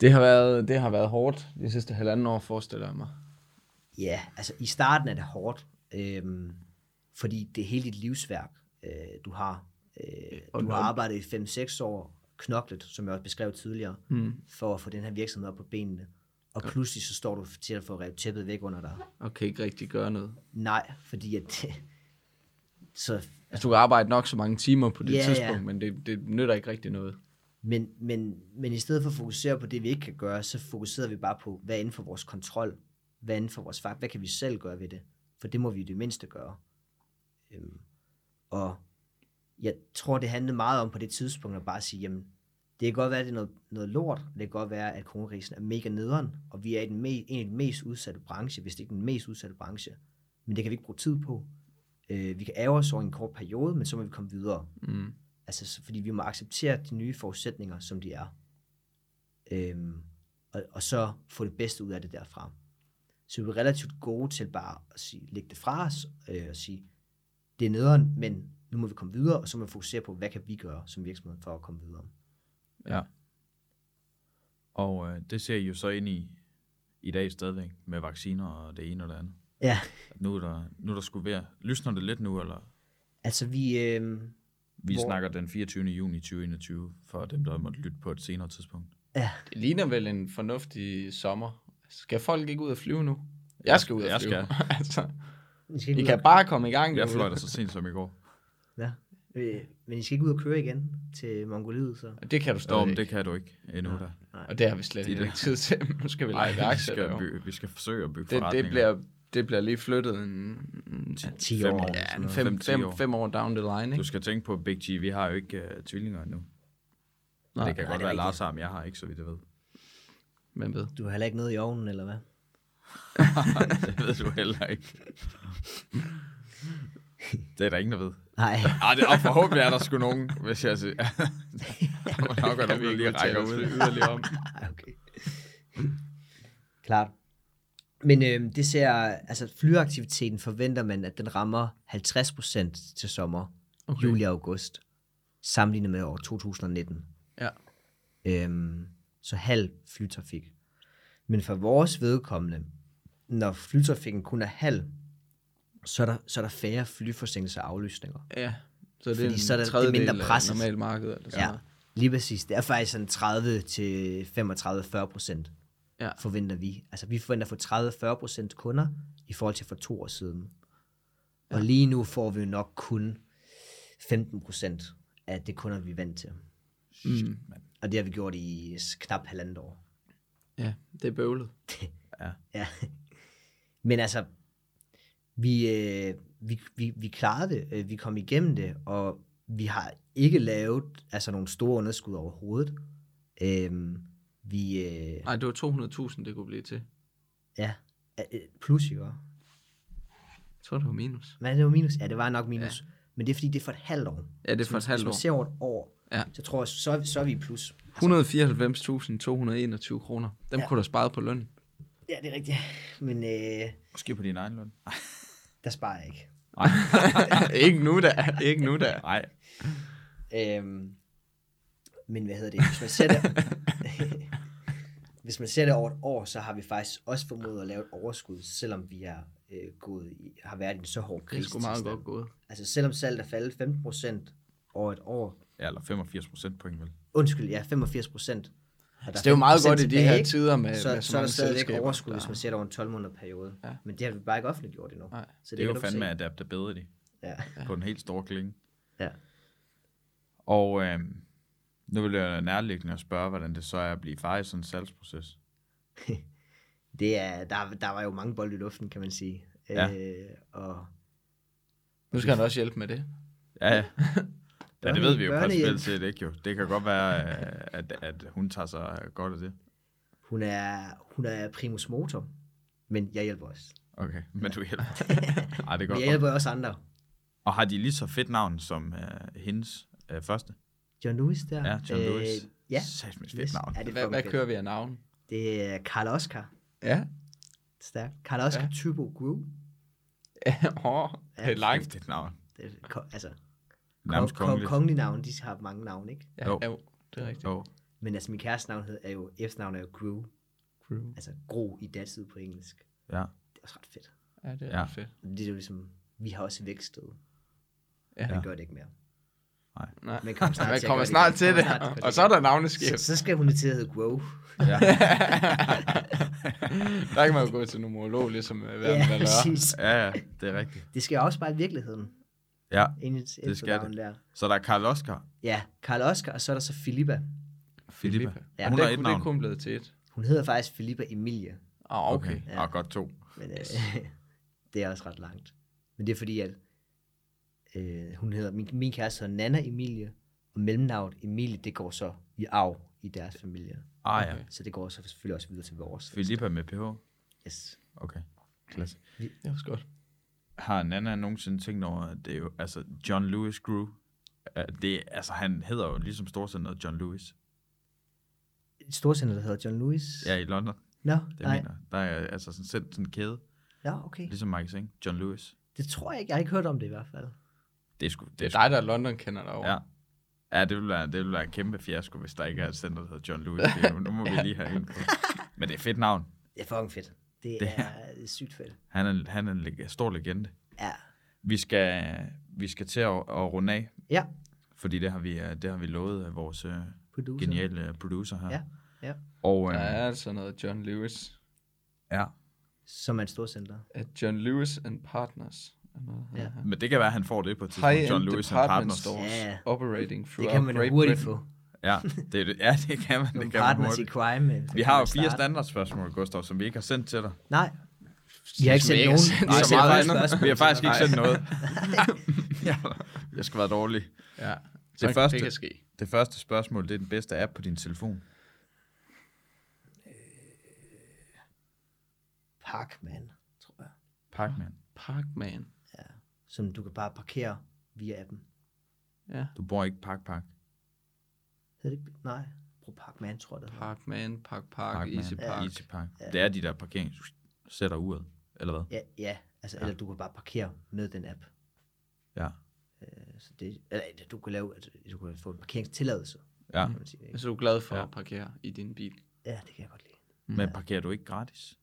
Det har været, det har været hårdt de sidste halvanden år, forestiller jeg mig. Ja, altså i starten er det hårdt, øhm, fordi det er hele dit livsværk, øh, du har. Øh, Og du har arbejdet i 5-6 år, knoklet, som jeg også beskrev tidligere, Mm. for at få den her virksomhed op på benene. Og pludselig så står du til at få revet tæppet væk under dig. Og kan ikke rigtig gøre noget. Nej, fordi at... så, Altså, du kan arbejde nok så mange timer på det Ja, ja. tidspunkt, men det, det nytter ikke rigtig noget. men, men, men i stedet for at fokusere på det, vi ikke kan gøre, så fokuserer vi bare på, hvad er inden for vores kontrol? Hvad er inden for vores fag? Hvad kan vi selv gøre ved det? For det må vi i det mindste gøre. Øhm, og jeg tror, det handlede meget om på det tidspunkt at bare sige, jamen, det kan godt være, at det er noget, noget lort. Det kan godt være, at kronkrisen er mega nederen, og vi er i den me, en af de mest udsatte branche, hvis det ikke er den mest udsatte branche. Men det kan vi ikke bruge tid på. Øh, vi kan ære os over en kort periode, men så må vi komme videre. Mm. Altså, så- fordi vi må acceptere de nye forudsætninger, som de er. Øhm, og, og så få det bedste ud af det derfra. Så vi er relativt gode til bare at sige, lægge det fra os øh, og sige, det er nederen, men nu må vi komme videre, og så må vi fokusere på, hvad kan vi gøre som virksomhed for at komme videre. Ja. Og øh, det ser I jo så ind i i dag stadigvæk med vacciner og det ene og det andet. Ja, Nu er der, nu er der ved at... Lysner det lidt nu, eller? altså vi, øh, Vi Hvor- snakker den 24. juni 2021, for dem, der måtte lytte på et senere tidspunkt. ja, Det ligner vel en fornuftig sommer. Skal folk ikke ud og flyve nu? Jeg skal ud og Jeg flyve. skal. altså, I kan bare komme i gang. Jeg fløj der så sent som i går. Ja. Øh, men I skal ikke ud og køre igen til Mongoliet, så? Det kan du men det ikke. kan du ikke endnu Nej. da. Og det har vi slet Det ikke det. tid til. Nu skal vi Nej, lege vi iværksætter. skal, by, vi skal forsøge at bygge Det, det, bliver, det bliver lige flyttet en, en, Ja, 10 fem år. år. eller ja, en noget. fem, Fem, ti fem, år. fem år down the line, Du ikke? skal tænke på, Big G, vi har jo ikke uh, tvillinger endnu. Nej, det kan nej, godt det være. Lars har, men jeg har ikke, så vidt jeg ved. Men ved. Du har heller ikke noget i ovnen, eller hvad? det ved du heller ikke. det er der ingen, der ved. Nej. Ej, det, og forhåbentlig er der sgu nogen, hvis jeg siger. der må nok være nogen, der lige rækker ud. yderligere om. Okay. Klart. Men øh, det ser, altså flyaktiviteten forventer man, at den rammer 50% til sommer, okay. juli og august, sammenlignet med år 2019. Ja. Øhm, så halv flytrafik. Men for vores vedkommende, når flytrafikken kun er halv, så er der, så er der færre flyforsinkelser og aflysninger. Ja. Så det er Fordi en så er der- det er mindre af presset. normalt marked. Eller sådan Ja, noget. lige præcis. Det er faktisk sådan 30 til 35-40 procent, Ja. forventer vi. Altså vi forventer at få 30-40 procent kunder i forhold til for to år siden. Og lige nu får vi jo nok kun 15 procent af det kunder, vi er vant til. Mm. Og det har vi gjort i knap halvandet år. ja, det er bøvlet. Ja. Men altså, vi, øh, vi, vi, vi klarede det. Øh, Vi kom igennem det, og vi har ikke lavet altså, nogle store underskud overhovedet. Øhm, vi, øh, Nej, det var 200.000, det kunne blive til. ja, øh, plus jo. Jeg tror, det var minus. Hvad det var minus? Ja, det var nok minus. Ja. Men det er fordi, det er for et halvt år. Ja, det er for et halvt Hvis man år. ser over et år, Ja. så tror jeg, så, er vi- så er vi i plus. 194.221 kroner. Dem Ja. kunne du have sparet på løn. Ja, det er rigtigt. Men øh, Måske på din egen løn. Der sparer jeg ikke. ikke nu da. Ikke nu da. Nej. Øhm, men hvad hedder det? Hvis man ser det, hvis man ser det over et år, så har vi faktisk også formået at lave et overskud, selvom vi er øh, gået i, har været i en så hård Det er krise. sgu meget godt gået. Altså selvom salget er faldet 15% over et år, Ja, eller 85 procent point, vel? undskyld, ja, 85 procent. Så det er jo meget godt i de her tider med, så, med så, så er der stadigvæk overskud, der- hvis man ser det over en 12 måneder periode. Ja. Men det har vi bare ikke offentliggjort endnu. Nej. Så Det er jo fandme adaptability Ja. på den helt store klinge. Ja. Og øh, nu vil jeg nærliggende at spørge, hvordan det så er at blive far i sådan en salgsproces. Det er, der, der var jo mange bolde i luften, kan man sige. Ja. Øh, og Nu skal han også hjælpe med det. Ja, ja. Ja, det ved vi jo principielt set ikke jo. Det kan godt være, øh, at, at hun tager sig godt af det. Hun er, hun er primus motor, men jeg hjælper også. Okay, men du hjælper. Ej, det er Men jeg godt. hjælper også andre. Og har de lige så fedt navn som uh, hendes uh, første? John Lewis der. Ja, John Lewis. ja. Sæt med fedt Yes. navn. Ja, det Hvad, hvad fedt. kører vi af navn? Det er Karl Oscar. Ja. Stærkt. Karl Oscar Ja. ja. Turbo Groove. Åh, det er langt. Fedt navn. Det er, altså, Nærmest kong, kongeligt. kongelige navne, de har mange navne, ikke? Ja, Jo. jo. det er rigtigt. Jo. Men altså, min kæreste navn hed, er jo, efternavn er jo Groove. Crew. Altså, Gro i datid på engelsk. Ja. Det er også ret fedt. Ja, det er Ja. fedt. Det er jo ligesom, vi har også vækstet. Ja. Men gør det ikke mere. Nej. Men kommer snart Man til kommer snart til det, snart og så er der navneskift. så, så skal hun til at hedde Grow. ja. Der kan man jo gå til numerolog, ligesom øh, hver Ja, valør. præcis. ja, ja, det er rigtigt. Det skal afspejle virkeligheden. Ja, det skal det. Der. så der er Karl Oscar, Ja, Karl Oscar, og så er der så Filippa. Filippa. Ja, hun det, har et kunne, det navn. kunne blevet til et. Hun hedder faktisk Filippa Emilie. Ah, okay. Okay, Ja. og godt to. Men øh, det er også ret langt. Men det er fordi, at øh, hun hedder, min, min kæreste hedder Nana Emilie, og mellemnavnet Emilie, det går så i arv i deres familie. Ah ja, Okay. Så det går så selvfølgelig også videre til vores. Filippa med PH. Yes. Okay, klasse. Det er også godt. Har Nana nogensinde tænkt over, at det er jo, altså John Lewis Grew, det, altså han hedder jo ligesom storcenteret John Lewis. Et storcenter, der hedder John Lewis. Ja, i London, Nå, det nej. mener. Der er altså sådan, sådan en kæde, Ja, okay. ligesom magasin, John Lewis. Det tror jeg ikke. Jeg har ikke hørt om det i hvert fald. Det er sgu, det Det er er dig, der er London kender derovre. Ja. Ja, det vil, være, det vil være en kæmpe fiasko, hvis der ikke er et center, der hedder John Lewis. Det er, jo- nu må vi lige have en på. Men det er et fedt navn. Det er fucking fedt. Det, Det det er- er, det sygt fedt. Han er, han er en leg- stor legende. Ja. Vi skal, vi skal til at, at runde af, Ja, fordi det har vi, øh, det har vi lovet af vores uh, producer. geniale producer her. Ja, ja. Og Der øh, er altså noget John Lewis. ja, Som er et storcenter. At John Lewis and Partners. er. Ja. men det kan være, at han får det på et tidspunkt. John Lewis and Partners. stores Ja. operating Det throughout kan man Great hurtigt Britain. få. Ja, det, er det- ja, det kan man. Det kan man i crime. øh, Vi kan har jo fire standardspørgsmål, Gustav, som vi ikke har sendt til dig. Nej. Vi har ikke Som sendt nogen. har sendt vi har så meget andet. Vi har faktisk ikke sendt noget. ja, jeg skal være dårlig. Ja. Det første- det kan ske. Det første spørgsmål, det er den bedste app på din telefon. Parkman, tror jeg. Parkman. Parkman. Som du kan bare parkere via appen. Ja. Du bor ikke Park Park. Hedder det ikke? Nej. Brug Parkman, tror jeg det. Parkman, Park Park, Parkman. Easy Park. Easy Park. Det er de der parkerings sætter uret, eller hvad? Ja, ja. Altså, eller du kan bare parkere med den app. Ja. Øh, Så det, eller du kan lave, altså, du kan få en parkeringstilladelse, Ja, kan man sige. Ikke? Så er du glad for Ja. at parkere i din bil? Ja, det kan jeg godt lide. men parkerer du ikke gratis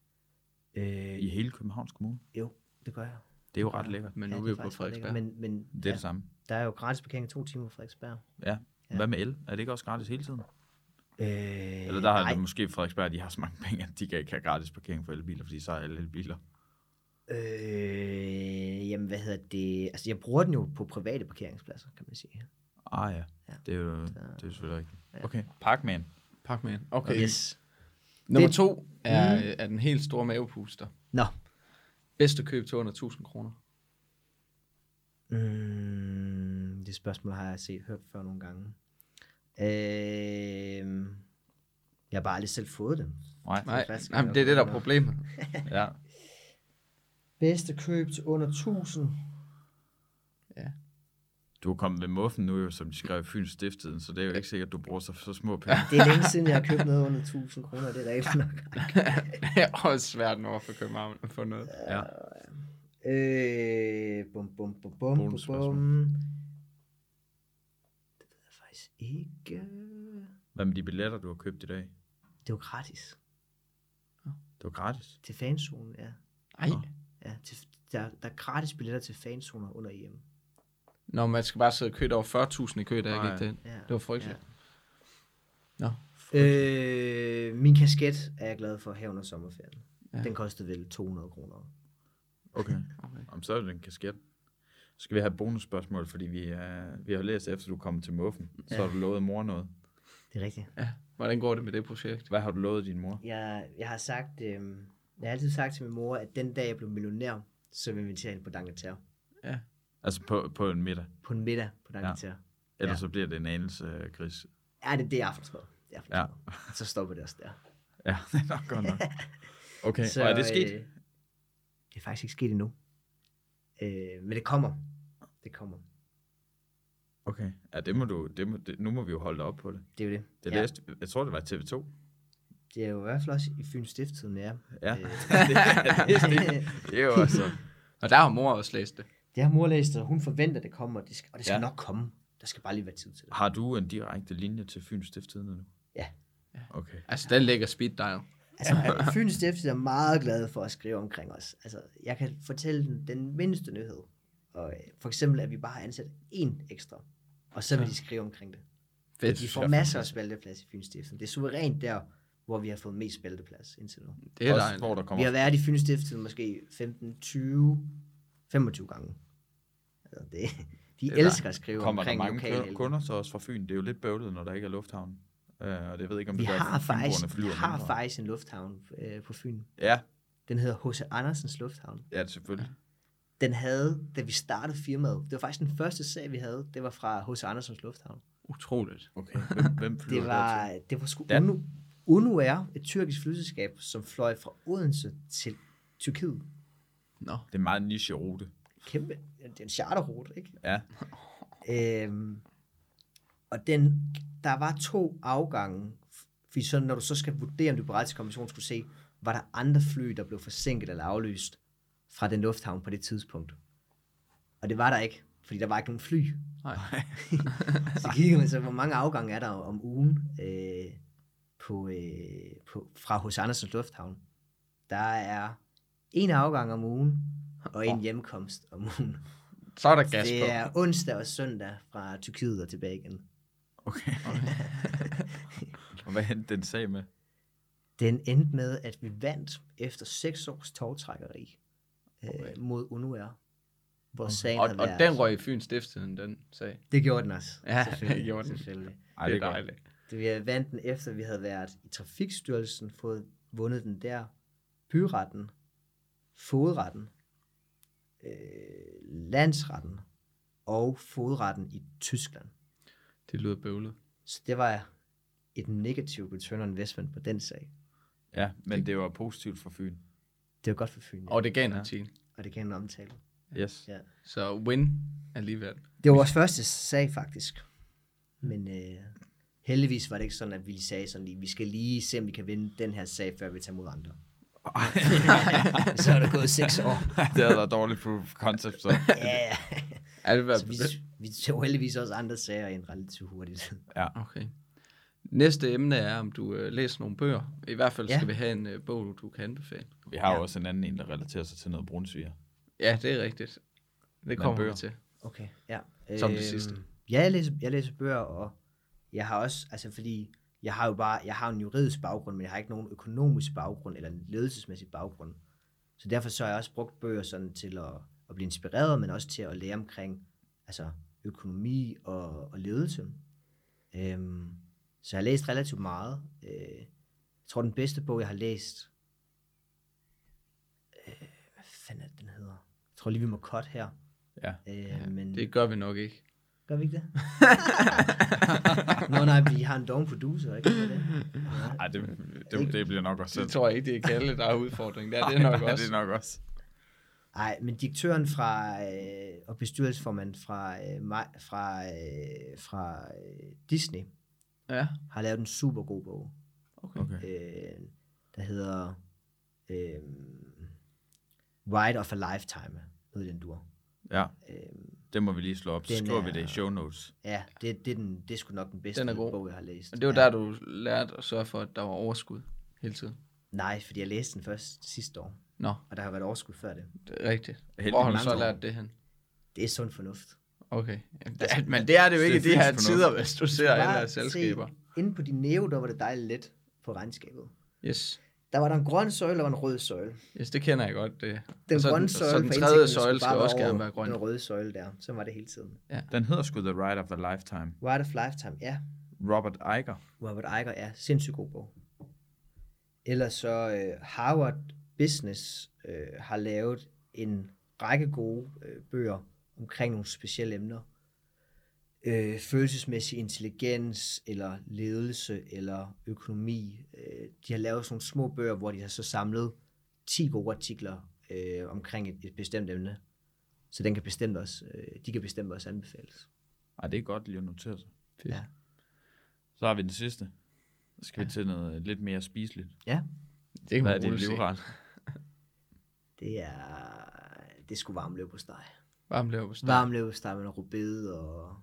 Øh, i hele Københavns Kommune? Jo, det gør jeg. Det er jo ret lækkert. Men Ja, nu er vi på ret lækkert. Frederiksberg. Men, men Det er ja, det samme. der er jo gratis parkering i to timer på Frederiksberg. Ja. Hvad med el? Er det ikke også gratis hele tiden? Øh, Eller der har nej, det måske Frederiksberg, de har så mange penge, at de kan ikke have gratis parkering for elbiler, fordi så er alle elbiler. Øh, jamen, hvad hedder det? Altså, jeg bruger den jo på private parkeringspladser, kan man sige. Ah ja, Ja. det er jo, det er selvfølgelig rigtigt. Okay, Parkman. Parkman. Okay. Yes. Nummer Det- to er, mm. er den helt store mavepuster. Nå. Bedste køb til under 1000 kroner. Mm, det spørgsmål har jeg set hørt før nogle gange. Øh, jeg har bare aldrig selv fået det. Nej. Nej, nej men det er det, der er problemet. Ja. Bedste køb til under 1000. Du er kommet ved muffen nu, jo, som de skrev i Fyns Stifttiden, så det er jo ikke sikkert, at du bruger så, så små penge. Det er længe siden, jeg har købt noget under 1000 kroner. Det er rigtigt nok. det er også svært nu for København at få noget. Ja. Øh, bum, bum, bum, bum, bum, bum. Det faktisk ikke. Hvad med de billetter, du har købt i dag? Det var gratis. Det var gratis. Til fanzonen, ja. Ej. Ja til, der, der er gratis billetter til fanzoner under EM. Når man skal bare sidde og købe der var 40.000 i kø, Nej. gik derind. Ja. Det var frygteligt. Nå. Øh, min kasket er jeg glad for her under sommerferien. Ja. Ja. Den kostede vel 200 kroner. Okay. Okay. Om så er det en kasket. Så skal vi have bonusspørgsmål, fordi vi, er, vi har læst efter, du kom til muffen. Så Ja. har du lovet mor noget. Det er rigtigt. Hvordan går det med det projekt? Hvad har du lovet din mor? Jeg, jeg har sagt, øh, jeg har altid sagt til min mor, at den dag jeg blev millionær, så vil jeg invitere hende på Dangeterre. Ja. Altså på, på en middag. på en middag på D'Angleterre. Ellers Ja. så bliver det en anelse øh, gris. Ja, det, det er aftensmad. Det er aftensmad. Ja. Så stopper det også der. Ja, det er nok godt nok. Okay, så, og er det sket? Øh, det er faktisk ikke sket endnu. Øh, men det kommer. Det kommer. Okay, ja, det må du, det må, det, nu må vi jo holde dig op på det. Det er jo det. Det ja, læste, jeg tror, det var TV2. det er jo i hvert fald også i Fyns Stifttiden, ja. Ja, Øh, det, det, det er jo også... Og der har mor også læst det. det har mor læst, og hun forventer, det kommer, og det skal, og det skal Ja. ja. nok komme. Der skal bare lige være tid til det. Har du en direkte linje til Fyns Stifttidende nu? Ja. Okay. Altså, den ligger speed dial. Altså, Fyns Stift er meget glad for at skrive omkring os. Altså, jeg kan fortælle den, den mindste nyhed. Og, øh, for eksempel, at vi bare har ansat én ekstra. Og så vil de skrive omkring det. Fedt. De får masser af spalteplads i Fyns Stift. Det er suverænt der, hvor vi har fået mest spalteplads indtil nu. Det er Også, dejligt. hvor der Vi kommer... har været i Fyns Stift måske 15, 20, 25 gange. Altså, det, de er elsker at skrive Kommer der omkring mange lokale ku- kunder så også fra Fyn? Det er jo lidt bøvlet, når der ikke er lufthavn. Uh, og det ved jeg ikke, om Vi det har, faktisk, vi har mindre. faktisk en lufthavn øh, på Fyn. Ja, Den hedder H.C. Andersens Lufthavn. ja, det er selvfølgelig. Den havde, da vi startede firmaet, det var faktisk den første sag, vi havde, det var fra H.C. Andersens Lufthavn. Utroligt. Okay, hvem, hvem flyver Det der var, det var sgu Dan? UNU. UNU er et tyrkisk flyselskab, som fløj fra Odense til Tyrkiet. Nå. Det er en meget niche rute. Kæmpe, det er en charterrute, ikke? Ja, Øhm, og den, der var to afgange, fordi så, når du så skal vurdere, om du er berettiget til kommission, skulle se, var der andre fly, der blev forsinket eller aflyst fra den lufthavn på det tidspunkt. Og det var der ikke, fordi der var ikke nogen fly. Nej. Så kigger man så, hvor mange afgange er der om ugen øh, på, øh, på, fra hos Andersens Lufthavn. Der er en afgang om ugen, og en hjemkomst om ugen. Så er der gas Det på. er onsdag og søndag fra Tyrkiet og tilbage igen. Okay. og hvad endte den sag med? Den endte med, at vi vandt efter seks års togtrækkeri øh, Okay. mod UNUR. Hvor sagen Og, og været... den røg i Fyns Stiftstiden, den sag. Det gjorde den også. Ja, det gjorde den. Selvfølgelig. Ej, det det er dejligt. Det, vi vandt den efter, vi havde været i Trafikstyrelsen, fået vundet den der, byretten, fodretten, øh, landsretten og fodretten i Tyskland. Det lyder bøvlet. Så det var et negativt return on investment på den sag. Ja, men det var positivt for Fyn. Det var godt for Fyn, ja. Og det gav en artikel. og det kan en omtale. Yes. Ja. Så win alligevel. Det var vores første sag, faktisk. Men øh, heldigvis var det ikke sådan, at vi sagde sådan lige, vi skal lige se, om vi kan vinde den her sag, før vi tager mod andre. så er der gået seks år. det havde været dårligt proof of concept, så. Ja, ja. Så vi, vi tog heldigvis også andre sager ind relativt hurtigt. Okay. Næste emne er, om du øh, læser nogle bøger. I hvert fald Ja. skal vi have en øh, bog, du kan anbefale. Vi har jo Ja. også en anden en, der relaterer sig til noget brunsviger. Ja, det er rigtigt. Det kommer bøger. vi til. Okay, ja. Som det sidste. Ja, jeg læser, jeg læser bøger, og jeg har også, altså fordi, jeg har jo bare, jeg har en juridisk baggrund, men jeg har ikke nogen økonomisk baggrund, eller en ledelsesmæssig baggrund. Så derfor så har jeg også brugt bøger sådan til at, at blive inspireret, men også til at lære omkring, altså økonomi og, og ledelse. Øhm, så jeg har læst relativt meget. Øh, jeg tror, den bedste bog, jeg har læst, øh, hvad fanden er det, den hedder? Jeg tror lige, vi må cut her. Ja. Øh, men... Det gør vi nok ikke. Gør vi ikke det? Nå nej, vi har en dog producer, ikke? Er det? Det, det, det bliver nok også selv. Det tror jeg ikke, det er Kalle, der er udfordringen. Det er det nok Nej, også. det er nok også. Ej, men direktøren fra, øh, og bestyrelsesformand fra, øh, mig- fra, øh, fra øh, Disney Ja, har lavet en super god bog, Okay. øh, der hedder øh, Ride of a Lifetime, i den dur. Ja, Øh, det må vi lige slå op. Så Den skriver vi er- det i show notes. ja, det, det, er den, det er sgu nok den bedste Den er god. bog, jeg har læst. og det var ja. der, du lærte at sørge for, at der var overskud hele tiden. Nej, fordi jeg læste den først sidste år, Nå, og der har været overskud før det. det er rigtigt. Heldig Hvor har du så år. lært det hen? Det er sund fornuft. Okay. Jamen, det er, men det er det jo ikke i det de her fyns tider, fornuft. hvis du ser alle selskaber. Se, inde på din næve, der var det dejligt let på regnskabet. Yes. Der var der en grøn søjle og en rød søjle. yes, det kender jeg godt. Det. Den Og så grønne søjle så den tredje søjle skulle skal også gerne være grøn. Den røde søjle der. Så var det hele tiden. Den hedder sgu The Ride of a Lifetime. Ride of Lifetime, ja. Robert Iger. Robert Iger er sindssygt god bog. Ellers så øh, Harvard Business øh, har lavet en række gode øh, bøger omkring nogle specielle emner. Øh, følelsesmæssig intelligens, eller ledelse, eller økonomi. Øh, de har lavet sådan nogle små bøger, hvor de har så samlet 10 gode artikler øh, omkring et, et bestemt emne. Så den kan bestemt også, øh, de kan bestemt også anbefales. Ej, det er godt lige at notere sig. Fedt. Ja. Så har vi den sidste. Så skal ja. vi til noget lidt mere spiseligt. Ja, Det kan Hvad er se. livret? det er, det skulle varm steg. Varm lever på steg. Varm steg med noget rubede og,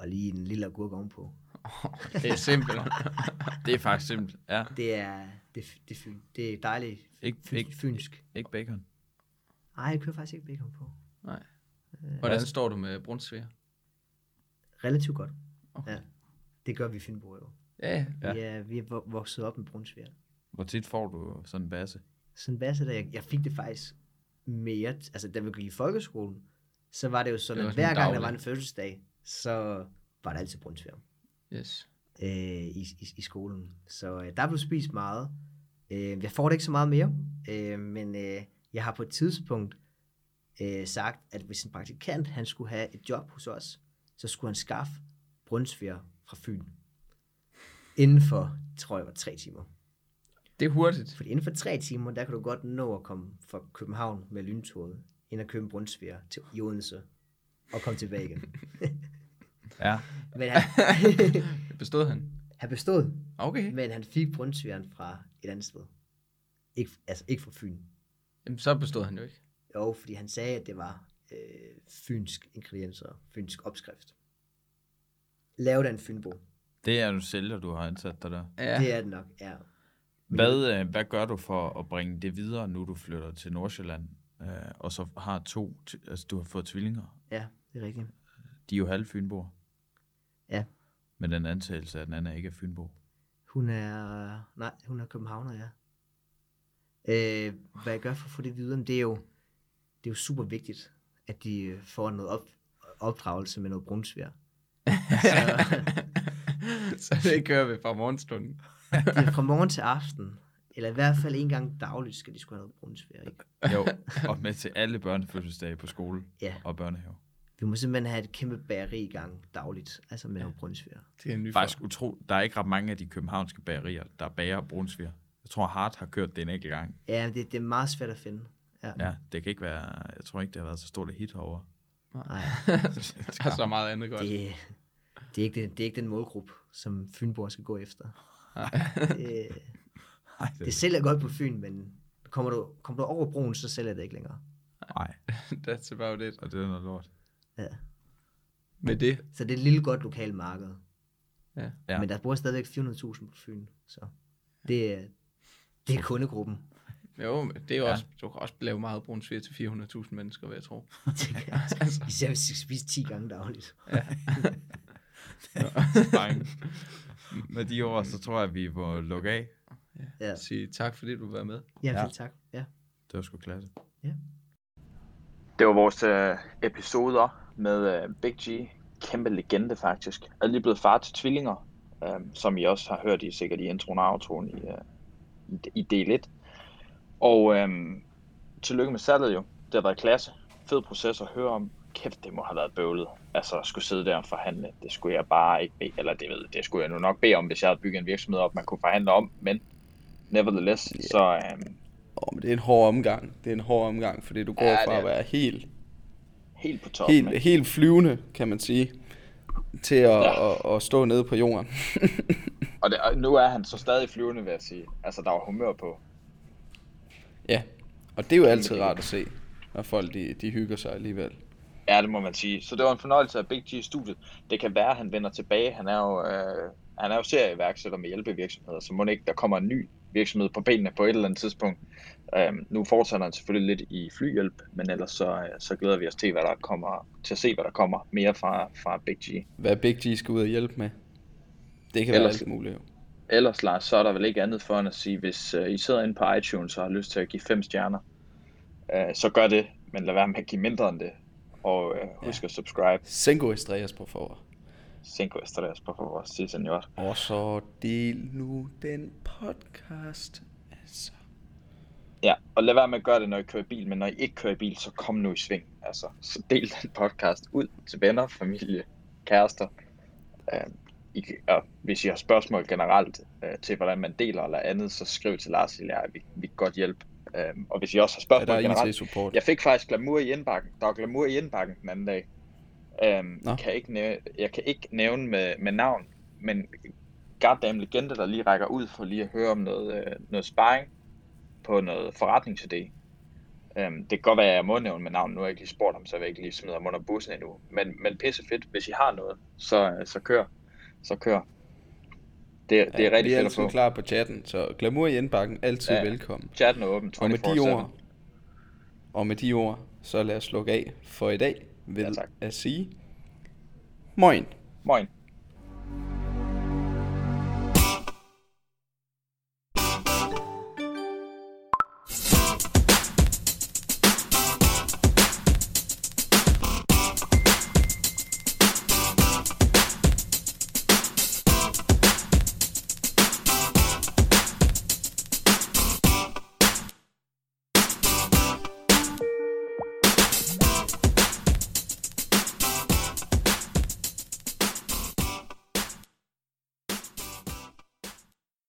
og lige en lille agurk ovenpå. Det er simpelt. Det er faktisk simpelt. Ja, Det er, det, det, det er dejligt Ikke- fyn- ikke- fynsk. ikke bacon. Nej, jeg kører faktisk ikke bacon på. Nej. Hvordan står du med brunsviger? Relativt godt. Okay. Ja. Det gør vi i Fynbo jo. Ja, ja. Vi, er, vi er vo- vokset op med brunsviger. Hvor tit får du sådan en basse? Sådan en basse der, jeg, jeg fik det faktisk mere, altså da vi gik i folkeskolen, så var det jo sådan, Det at hver gang der dagligt. var en fødselsdag, så var der altid brunsviger Yes. øh, i, i, i skolen. Så øh, der blev spist meget. Øh, jeg får det ikke så meget mere, øh, men øh, jeg har på et tidspunkt øh, sagt, at hvis en praktikant han skulle have et job hos os, så skulle han skaffe brunsviger fra Fyn. Inden for, tror jeg, var tre timer. Det er hurtigt. Fordi inden for tre timer, der kan du godt nå at komme fra København med lyntoget, ind og købe en brunsviger til Odense, og komme tilbage igen. Ja. Men han, Bestod han? han bestod, Okay. men han fik brunsvigeren fra et andet sted. Ikke, altså ikke fra Fyn. Jamen, så bestod han jo ikke. Jo, fordi han sagde, at det var øh, fynsk ingredienser, fynsk opskrift. Lavet af en fynbo. Det er du sælger, du har ansat dig der. Ja. Det er det nok, ja. Hvad, øh, hvad gør du for at bringe det videre, nu du flytter til Nordsjælland, øh, og så har to, altså du har fået tvillinger. Ja, det er rigtigt. De er jo halv fynboer. Ja. med den antagelse, at den anden ikke er Fynbo. Hun er, nej, hun er københavner, ja. Øh, hvad jeg gør for at få det videre, det er jo, det er jo super vigtigt, at de øh, får noget op, opdragelse med noget brunsvær. så det kører vi fra morgenstunden. Det er fra morgen til aften, eller i hvert fald en gang dagligt, skal de skulle have noget brunsvær. Ikke? Jo, og med til alle børnefødselsdage på skole Ja, og børnehave. Vi må simpelthen have et kæmpe bageri i gang dagligt, altså med noget brunsvær. Det er en ny Faktisk utro, der er ikke ret mange af de københavnske bagerier, der bager brunsviger. Jeg tror, Hart har kørt det en enkelt gang. Ja, det, det er meget svært at finde. Ja, Ja, det kan ikke være, jeg tror ikke, det har været så stort et hit herovre. nej, Der er så meget andet godt. det, det, er ikke, det, det er ikke den målgruppe, som Fynborg skal gå efter. det, Nej, det sælger godt på Fyn, men kommer du, kommer du over broen, så sælger det ikke længere. nej, That's about it. og det er noget lort. Ja. Med det. Så det er et lille godt lokalt marked. Ja. Ja. Men der bor stadigvæk 400.000 på Fyn, så det er, det er kundegruppen. Jo, men det er jo Ja. også, du kan også lave meget brun svir til 400.000 mennesker, vil jeg tro. Især hvis de skal spise 10 gange dagligt. Drenge. Med de ord, så tror jeg, at vi må lukke af. Ja, Sige tak, fordi du var med. ja, Ja. ja. tak. Ja. Det var sgu klasse. Det var vores øh, episoder med øh, Big G. Kæmpe legende faktisk. Er lige blevet far til tvillinger, øh, som I også har hørt i sikkert i introen og outroen i, øh, i, i del 1. Og øh, tillykke med salget jo. Det har været klasse. Fed proces at høre om. Kæft, det må have været bøvlet. Altså at skulle sidde der og forhandle. Det skulle jeg bare ikke bede, eller det ved det skulle jeg nu nok bede om, hvis jeg havde bygget en virksomhed op, man kunne forhandle om. Men nevertheless, yeah. så øh, Åh, men det er en hård omgang. Det er en hård omgang, fordi du går Ja, fra at være helt, helt på toppen. helt, helt flyvende, kan man sige, til at, Ja. at, at stå nede på jorden. Og, det, og nu er han så stadig flyvende, vil jeg sige. Altså, der var humør på. ja, og det er jo altid rart at se, når folk de, de hygger sig alligevel. Ja, det må man sige. Så det var en fornøjelse af Big G i studiet. Det kan være, at han vender tilbage. Han er jo, øh, han er jo serieværksætter med hjælpevirksomheder, så må ikke, der kommer en ny virksomhed på benene på et eller andet tidspunkt. Øhm, nu fortsætter han selvfølgelig lidt i flyhjælp, men ellers så, øh, så glæder vi os til, hvad der kommer, til at se, hvad der kommer mere fra, fra Big G. Hvad Big G skal ud og hjælpe med, det kan være Ellers- alt muligt jo. Ellers, Lars, så er der vel ikke andet for end at sige, hvis øh, I sidder inde på iTunes og har lyst til at give fem stjerner, øh, så gør det, men lad være med at give mindre end det. Og øh, husk at subscribe. Cinco estrellas på favor. Cinco estrellas, por favor, sí, señor. Og så del nu den podcast. Altså. Ja, og lad være med at gøre det, når I kører bil, men når I ikke kører bil, så kom nu i sving. Altså, så del den podcast ud til venner, familie, kærester. Øh, I, og hvis I har spørgsmål generelt øh, til, hvordan man deler eller andet, så skriv til Lars jeg, vi, vi kan godt hjælpe. Øh, og hvis I også har Ja, spørgsmål der er generelt, IT-support. jeg fik faktisk glamour i indbakken. Der var glamour i indbakken den anden dag. Øhm, Nå. kan ikke nævne, jeg kan ikke nævne med, med navn, men goddamn legende, der lige rækker ud for lige at høre om noget, øh, noget sparring på noget forretningsidé. Øhm, det kan godt være, at jeg må nævne med navn. Nu har jeg ikke lige spurgt ham, så jeg ikke lige smide ham under bussen endnu. Men, men pisse fedt. Hvis I har noget, så, øh, så kør. Så kør. Det, det er Ja, rigtig er fedt at få. klar på chatten, så glamour i indbakken, altid Ja. velkommen. Chatten er åben 24-7. Og med de ord, og med de ord, så lad os slukke af for i dag ved Ja, tak. at sige, moin. Moin.